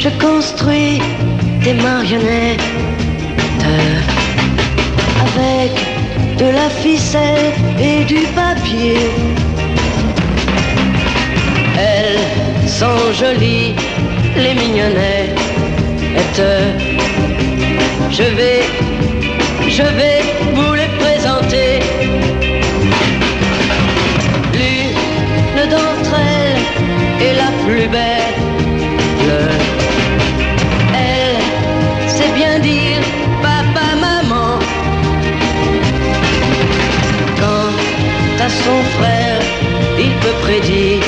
je construis des marionnettes avec de la ficelle et du papier. Elles sont jolies, les mignonnettes. Je vais, je vais son frère, il peut prédire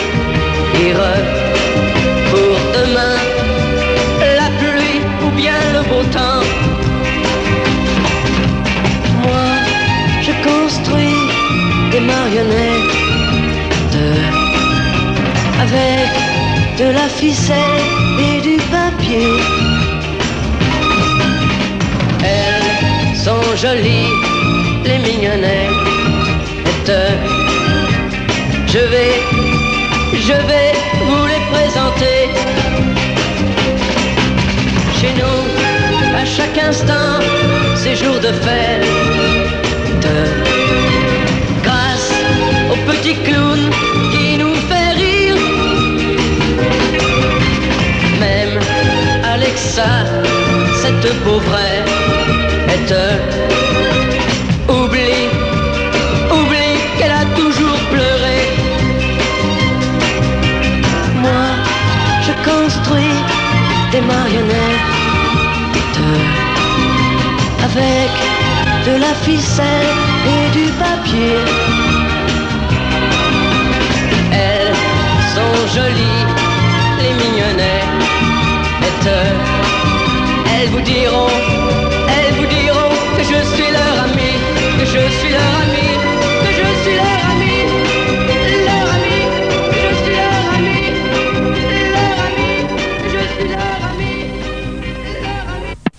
pour demain la pluie ou bien le beau temps. Moi, je construis des marionnettes avec de la ficelle et du papier. Elles sont jolies, les mignonnettes. Je vais, je vais vous les présenter. Chez nous, à chaque instant, c'est jour de fête. Grâce au petit clown qui nous fait rire. Même Alexa, cette pauvrette, oublie, je construis des marionnettes avec de la ficelle et du papier. Elles sont jolies, les mignonnettes. Elles vous diront